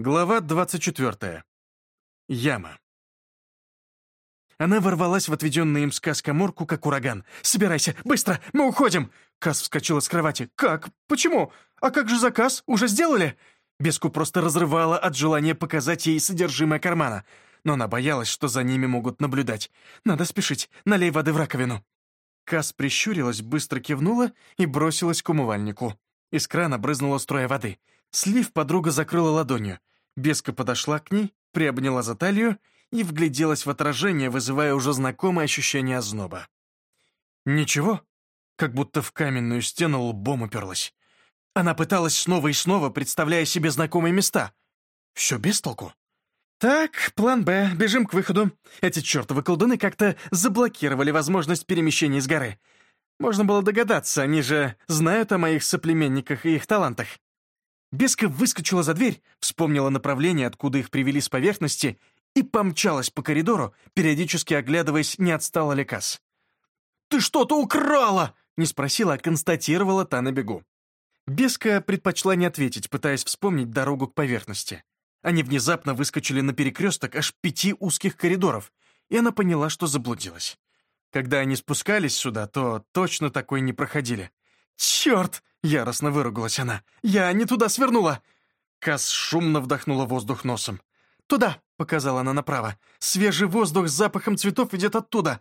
Глава 24. Яма. Она ворвалась в отведенную им сказ коморку, как ураган. «Собирайся! Быстро! Мы уходим!» Кас вскочила с кровати. «Как? Почему? А как же заказ? Уже сделали?» Беску просто разрывала от желания показать ей содержимое кармана. Но она боялась, что за ними могут наблюдать. «Надо спешить. Налей воды в раковину». Кас прищурилась, быстро кивнула и бросилась к умывальнику. Из крана брызнула струя воды. Слив подруга закрыла ладонью. Беска подошла к ней, приобняла за талию и вгляделась в отражение, вызывая уже знакомое ощущение озноба. Ничего, как будто в каменную стену лбом уперлась. Она пыталась снова и снова, представляя себе знакомые места. Все без толку. «Так, план «Б», бежим к выходу. Эти чертовы колдуны как-то заблокировали возможность перемещения с горы. Можно было догадаться, они же знают о моих соплеменниках и их талантах». Беска выскочила за дверь, вспомнила направление, откуда их привели с поверхности, и помчалась по коридору, периодически оглядываясь, не отстала ли Касс. «Ты что-то украла!» — не спросила, а констатировала та на бегу. Беска предпочла не ответить, пытаясь вспомнить дорогу к поверхности. Они внезапно выскочили на перекресток аж пяти узких коридоров, и она поняла, что заблудилась. Когда они спускались сюда, то точно такой не проходили. «Черт!» — яростно выругалась она. «Я не туда свернула!» Кас шумно вдохнула воздух носом. «Туда!» — показала она направо. «Свежий воздух с запахом цветов идет оттуда!»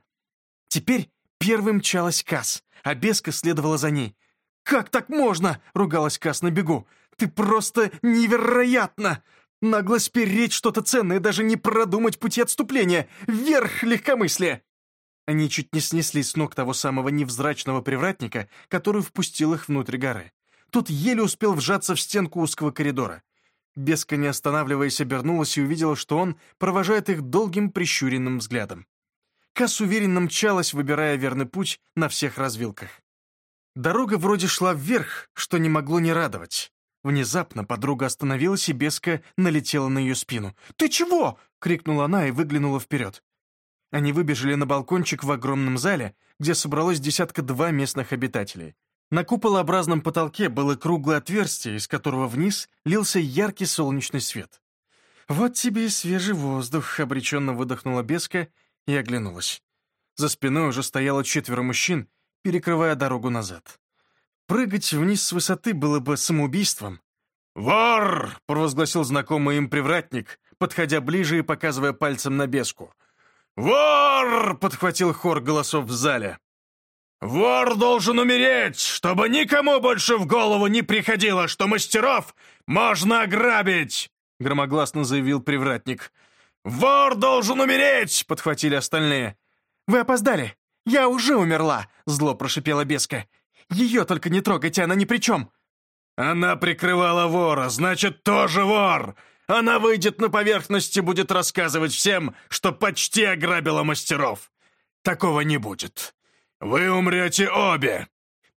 Теперь первым мчалась Кас, а Беска следовала за ней. «Как так можно?» — ругалась Кас на бегу. «Ты просто невероятно! Наглость переть что-то ценное, даже не продумать пути отступления! Вверх легкомыслие!» Они чуть не снесли с ног того самого невзрачного привратника, который впустил их внутрь горы. Тот еле успел вжаться в стенку узкого коридора. Беска, не останавливаясь, обернулась и увидела, что он провожает их долгим прищуренным взглядом. Касс уверенно мчалась, выбирая верный путь на всех развилках. Дорога вроде шла вверх, что не могло не радовать. Внезапно подруга остановилась, и Беска налетела на ее спину. «Ты чего?» — крикнула она и выглянула вперед. Они выбежали на балкончик в огромном зале, где собралось десятка-два местных обитателей. На куполообразном потолке было круглое отверстие, из которого вниз лился яркий солнечный свет. «Вот тебе и свежий воздух», — обреченно выдохнула Беска и оглянулась. За спиной уже стояло четверо мужчин, перекрывая дорогу назад. Прыгать вниз с высоты было бы самоубийством. «Вор!» — провозгласил знакомый им привратник, подходя ближе и показывая пальцем на Беску — «Вор!» — подхватил хор голосов в зале. «Вор должен умереть, чтобы никому больше в голову не приходило, что мастеров можно ограбить!» — громогласно заявил привратник. «Вор должен умереть!» — подхватили остальные. «Вы опоздали! Я уже умерла!» — зло прошипела Беска. «Ее только не трогайте, она ни при чем!» «Она прикрывала вора, значит, тоже вор! Она выйдет на поверхность и будет рассказывать всем, что почти ограбила мастеров. Такого не будет. Вы умрете обе!»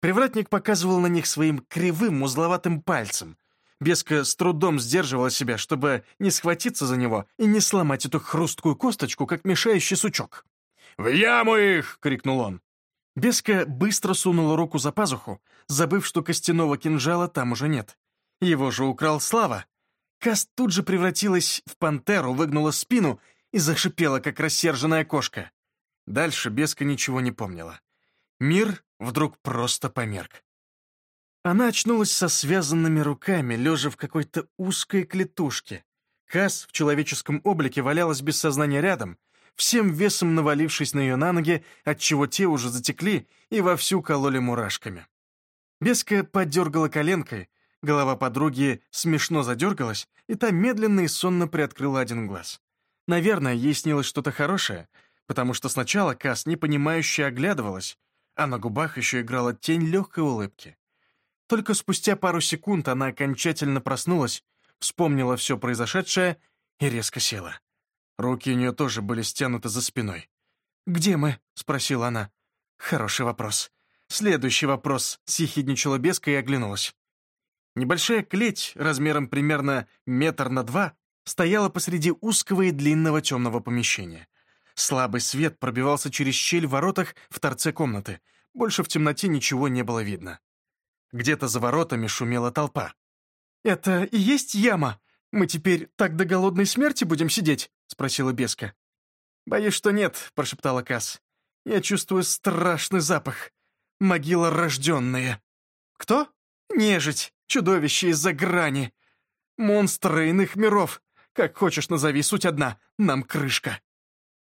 Привратник показывал на них своим кривым, узловатым пальцем. Беска с трудом сдерживала себя, чтобы не схватиться за него и не сломать эту хрусткую косточку, как мешающий сучок. «В яму их!» — крикнул он. Беска быстро сунула руку за пазуху, забыв, что костяного кинжала там уже нет. Его же украл Слава, Каст тут же превратилась в пантеру, выгнула спину и зашипела, как рассерженная кошка. Дальше Беска ничего не помнила. Мир вдруг просто померк. Она очнулась со связанными руками, лежа в какой-то узкой клетушке. Кас в человеческом облике валялась без сознания рядом, всем весом навалившись на ее на ноги, отчего те уже затекли и вовсю кололи мурашками. Беска подергала коленкой, Голова подруги смешно задергалась, и та медленно и сонно приоткрыла один глаз. Наверное, ей снилось что-то хорошее, потому что сначала Кас непонимающе оглядывалась, а на губах еще играла тень легкой улыбки. Только спустя пару секунд она окончательно проснулась, вспомнила все произошедшее и резко села. Руки у нее тоже были стянуты за спиной. «Где мы?» — спросила она. «Хороший вопрос. Следующий вопрос», — съехидничала Беска и оглянулась. Небольшая клеть, размером примерно метр на два, стояла посреди узкого и длинного темного помещения. Слабый свет пробивался через щель в воротах в торце комнаты. Больше в темноте ничего не было видно. Где-то за воротами шумела толпа. «Это и есть яма?» Мы теперь так до голодной смерти будем сидеть?» — спросила Беска. «Боюсь, что нет», — прошептала Касс. «Я чувствую страшный запах. Могила рожденная». «Кто?» «Нежить, чудовище из-за грани. Монстры иных миров. Как хочешь назови, суть одна. Нам крышка».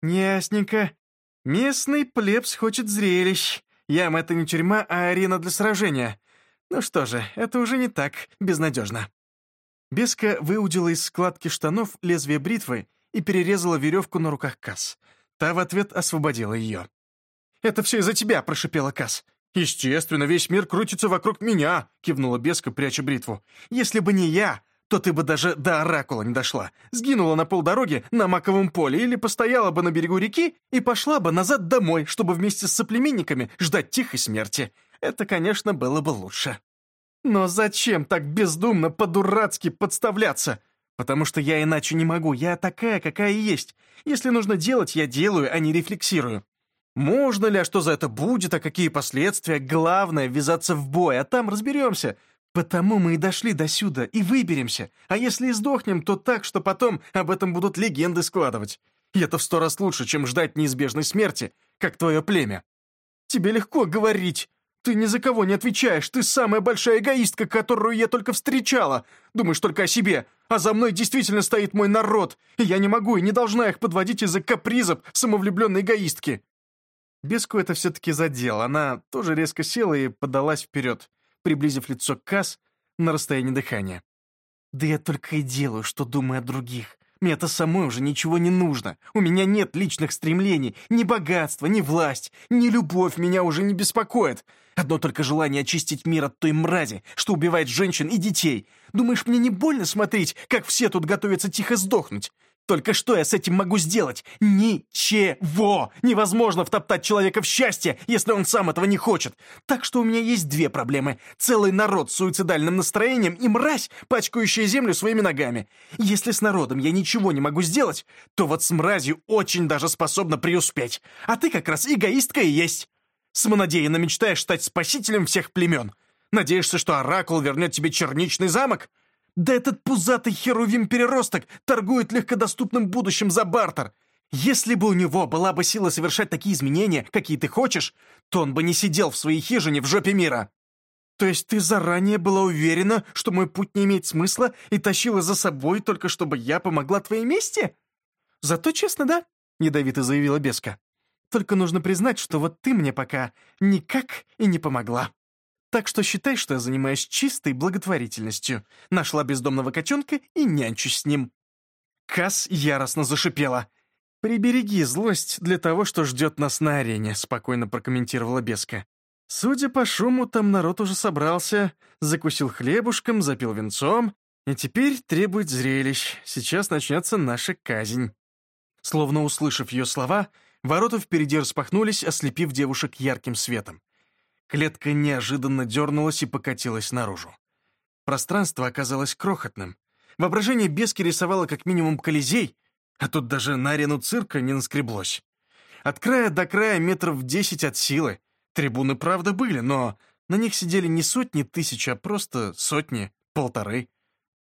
«Ясненько. Местный плебс хочет зрелищ. Ям — это не тюрьма, а арена для сражения. Ну что же, это уже не так безнадежно». Беска выудила из складки штанов лезвие бритвы и перерезала веревку на руках Касс. Та в ответ освободила ее. «Это все из-за тебя», — прошипела Касс. «Естественно, весь мир крутится вокруг меня», — кивнула Беска, пряча бритву. «Если бы не я, то ты бы даже до Оракула не дошла. Сгинула на полдороги на маковом поле или постояла бы на берегу реки и пошла бы назад домой, чтобы вместе с соплеменниками ждать тихой смерти. Это, конечно, было бы лучше. Но зачем так бездумно по-дурацки подставляться? Потому что я иначе не могу, я такая, какая есть. Если нужно делать, я делаю, а не рефлексирую. Можно ли, а что за это будет, а какие последствия? Главное — ввязаться в бой, а там разберемся. Потому мы и дошли до сюда, и выберемся. А если и сдохнем, то так, что потом об этом будут легенды складывать. И это в сто раз лучше, чем ждать неизбежной смерти, как твое племя. Тебе легко говорить. Ты ни за кого не отвечаешь. Ты самая большая эгоистка, которую я только встречала. Думаешь только о себе. А за мной действительно стоит мой народ. И я не могу и не должна их подводить из-за капризов самовлюбленной эгоистки. Беску это все-таки задело. Она тоже резко села и подалась вперед приблизив лицо к Касс на расстояние дыхания. «Да я только и делаю, что думаю о других. Мне-то самой уже ничего не нужно. У меня нет личных стремлений. Ни богатства, ни власть, ни любовь меня уже не беспокоит. Одно только желание очистить мир от той мрази, что убивает женщин и детей. Думаешь, мне не больно смотреть, как все тут готовятся тихо сдохнуть? Только что я с этим могу сделать? Ничего! Невозможно втоптать человека в счастье, если он сам этого не хочет. Так что у меня есть две проблемы. Целый народ с суицидальным настроением и мразь, пачкающая землю своими ногами. Если с народом я ничего не могу сделать, то вот с мразью очень даже способна преуспеть. А ты как раз эгоистка и есть. Самонадеянно мечтаешь стать спасителем всех племен. Надеешься, что Оракул вернет тебе черничный замок? Да этот пузатый херувим-переросток торгует легкодоступным будущим за бартер. Если бы у него была бы сила совершать такие изменения, какие ты хочешь, то он бы не сидел в своей хижине в жопе мира. То есть ты заранее была уверена, что мой путь не имеет смысла и тащила за собой только чтобы я помогла твоей мести? Зато честно, да? Ядовито заявила Беска. Только нужно признать, что вот ты мне пока никак и не помогла. Так что считай, что я занимаюсь чистой благотворительностью. Нашла бездомного котенка и нянчусь с ним». Касс яростно зашипела. «Прибереги злость для того, что ждет нас на арене», — спокойно прокомментировала Беска. Судя по шуму, там народ уже собрался, закусил хлебушком, запил венцом, и теперь требует зрелищ. Сейчас начнется наша казнь. Словно услышав ее слова, ворота впереди распахнулись, ослепив девушек ярким светом. Клетка неожиданно дернулась и покатилась наружу. Пространство оказалось крохотным. Воображение Бески рисовало как минимум колизей, а тут даже на арену цирка не наскреблось. От края до края метров десять от силы. Трибуны, правда, были, но на них сидели не сотни тысяч, а просто сотни, полторы.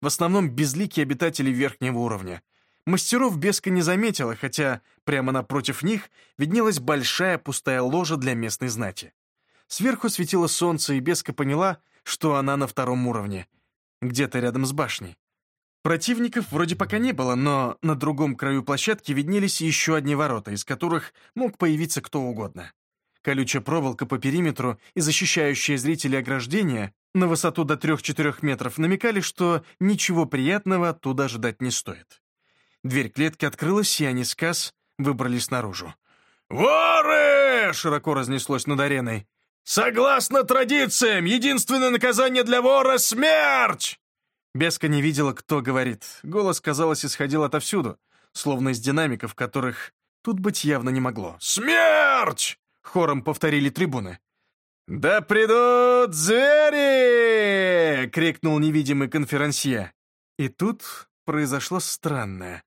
В основном безликие обитатели верхнего уровня. Мастеров Беска не заметила, хотя прямо напротив них виднелась большая пустая ложа для местной знати. Сверху светило солнце, и Беска поняла, что она на втором уровне, где-то рядом с башней. Противников вроде пока не было, но на другом краю площадки виднелись еще одни ворота, из которых мог появиться кто угодно. Колючая проволока по периметру и защищающие зрителей ограждения на высоту до 3-4 метров намекали, что ничего приятного оттуда ожидать не стоит. Дверь клетки открылась, и они с Касс выбрались наружу. «Воры!» — широко разнеслось над ареной. «Согласно традициям, единственное наказание для вора — смерть!» Беска не видела, кто говорит. Голос, казалось, исходил отовсюду, словно из динамиков, которых тут быть явно не могло. «Смерть!» — хором повторили трибуны. «Да придут звери!» — крикнул невидимый конферансье. И тут произошло странное.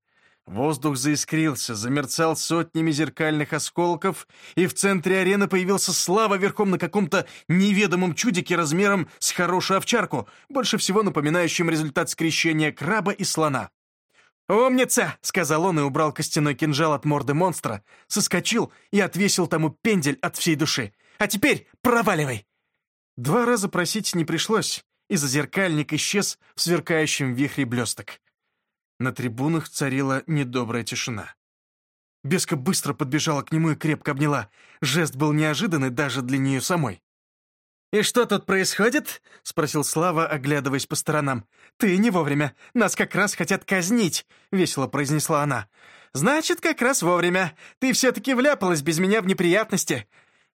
Воздух заискрился, замерцал сотнями зеркальных осколков, и в центре арены появился Слава верхом на каком-то неведомом чудике размером с хорошую овчарку, больше всего напоминающим результат скрещения краба и слона. «Умница!» — сказал он и убрал костяной кинжал от морды монстра, соскочил и отвесил тому пендель от всей души. «А теперь проваливай!» Два раза просить не пришлось, и зазеркальник исчез в сверкающем вихре блесток. На трибунах царила недобрая тишина. Беска быстро подбежала к нему и крепко обняла. Жест был неожиданный даже для нее самой. «И что тут происходит?» — спросил Слава, оглядываясь по сторонам. «Ты не вовремя. Нас как раз хотят казнить», — весело произнесла она. «Значит, как раз вовремя. Ты все-таки вляпалась без меня в неприятности».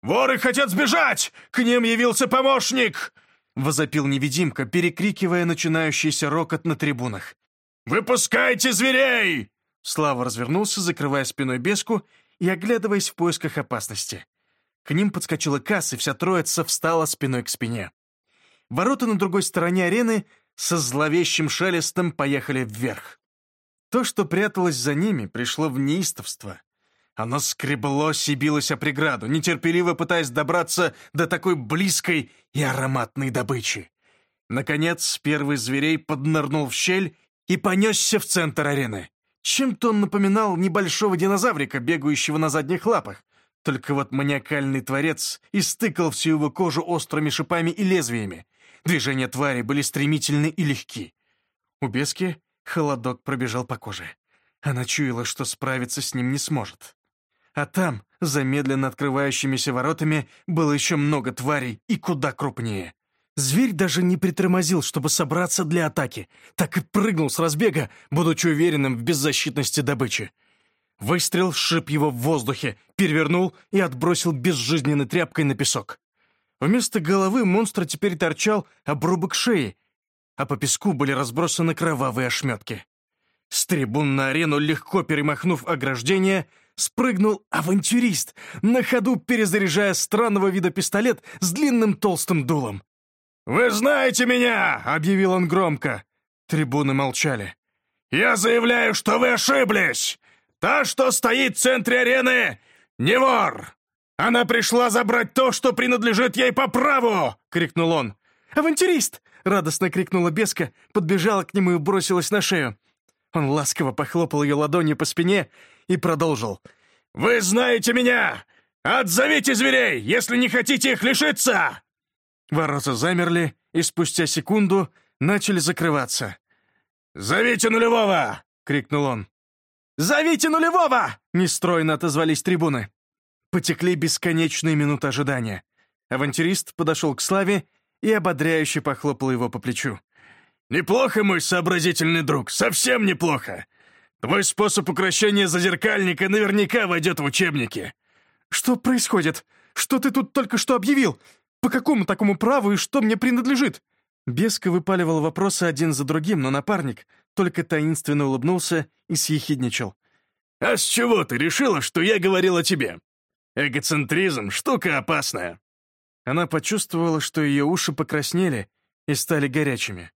«Воры хотят сбежать! К ним явился помощник!» — возопил невидимка, перекрикивая начинающийся рокот на трибунах. «Выпускайте зверей!» Слава развернулся, закрывая спиной беску и оглядываясь в поисках опасности. К ним подскочила Касс, и вся троица встала спиной к спине. Ворота на другой стороне арены со зловещим шелестом поехали вверх. То, что пряталось за ними, пришло в неистовство. Оно скреблось и билось о преграду, нетерпеливо пытаясь добраться до такой близкой и ароматной добычи. Наконец, первый зверей поднырнул в щель и понесся в центр арены. Чем-то он напоминал небольшого динозаврика, бегающего на задних лапах. Только вот маниакальный творец истыкал всю его кожу острыми шипами и лезвиями. Движения твари были стремительны и легки. У бески холодок пробежал по коже. Она чуяла, что справиться с ним не сможет. А там, за медленно открывающимися воротами, было еще много тварей и куда крупнее. Зверь даже не притормозил, чтобы собраться для атаки, так и прыгнул с разбега, будучи уверенным в беззащитности добычи. Выстрел сшиб его в воздухе, перевернул и отбросил безжизненной тряпкой на песок. Вместо головы монстра теперь торчал обрубок шеи, а по песку были разбросаны кровавые ошметки. С трибун на арену, легко перемахнув ограждение, спрыгнул авантюрист, на ходу перезаряжая странного вида пистолет с длинным толстым дулом. «Вы знаете меня!» — объявил он громко. Трибуны молчали. «Я заявляю, что вы ошиблись! Та, что стоит в центре арены, не вор! Она пришла забрать то, что принадлежит ей по праву!» — крикнул он. «Авантюрист!» — радостно крикнула Беска, подбежала к нему и бросилась на шею. Он ласково похлопал ее ладонью по спине и продолжил. «Вы знаете меня! Отзовите зверей, если не хотите их лишиться!» Ворота замерли и спустя секунду начали закрываться. «Зовите нулевого!» — крикнул он. «Зовите нулевого!» — нестройно отозвались трибуны. Потекли бесконечные минуты ожидания. Авантюрист подошел к Славе и ободряюще похлопал его по плечу. «Неплохо, мой сообразительный друг, совсем неплохо. Твой способ украшения зазеркальника наверняка войдет в учебники». «Что происходит? Что ты тут только что объявил? По какому такому праву и что мне принадлежит?» Беска выпаливал вопросы один за другим, но напарник только таинственно улыбнулся и съехидничал. «А с чего ты решила, что я говорил о тебе? Эгоцентризм — штука опасная». Она почувствовала, что ее уши покраснели и стали горячими.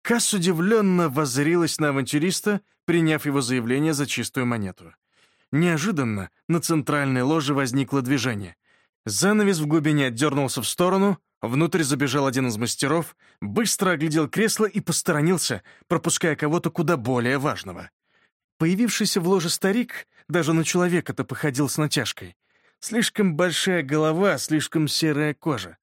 Касс удивленно воззрилась на авантюриста, приняв его заявление за чистую монету. Неожиданно на центральной ложе возникло движение. Занавес в глубине отдернулся в сторону, внутрь забежал один из мастеров, быстро оглядел кресло и посторонился, пропуская кого-то куда более важного. Появившийся в ложе старик даже на человека-то походил с натяжкой. Слишком большая голова, слишком серая кожа.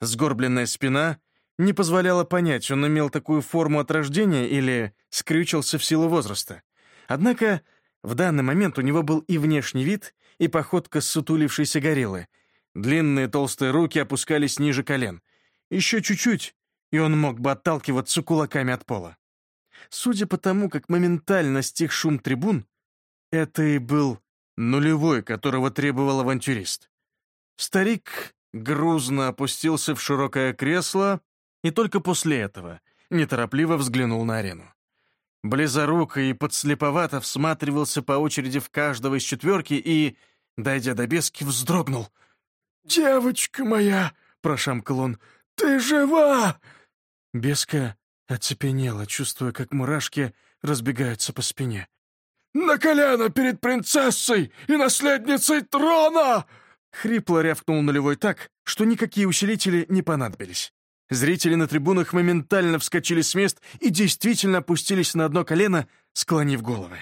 Сгорбленная спина не позволяла понять, он имел такую форму от рождения или скрючился в силу возраста. Однако в данный момент у него был и внешний вид, и походка сутулившейся гориллы, Длинные толстые руки опускались ниже колен. Еще чуть-чуть, и он мог бы отталкиваться кулаками от пола. Судя по тому, как моментально стих шум трибун, это и был нулевой, которого требовал авантюрист. Старик грузно опустился в широкое кресло и только после этого неторопливо взглянул на арену. Близоруко и подслеповато всматривался по очереди в каждого из четверки и, дойдя до бески, вздрогнул — «Девочка моя!» — прошамкал он. «Ты жива!» Беска оцепенела, чувствуя, как мурашки разбегаются по спине. На колено перед принцессой и наследницей трона!» Хрипло рявкнул нулевой так, что никакие усилители не понадобились. Зрители на трибунах моментально вскочили с мест и действительно опустились на одно колено, склонив головы.